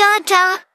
Ta-ta.